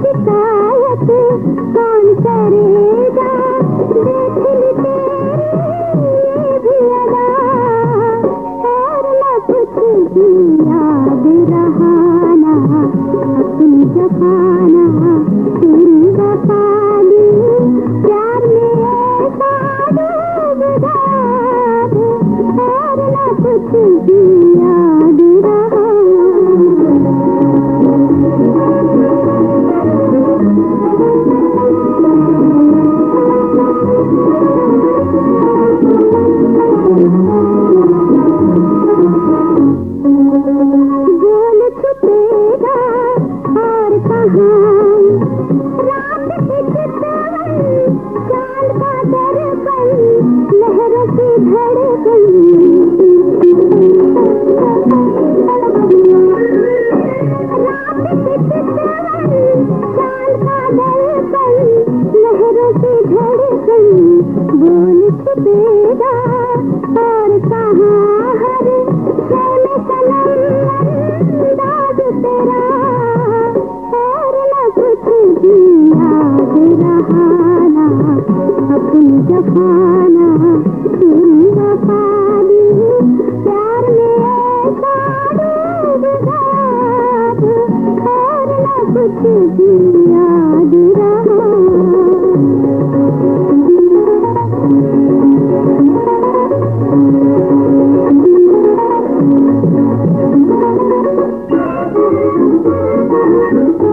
शिकायत कौन करेगा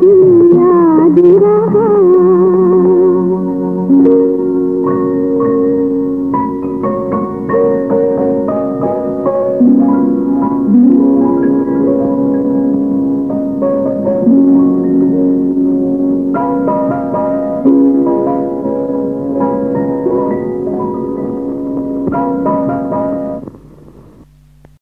दिया रहा।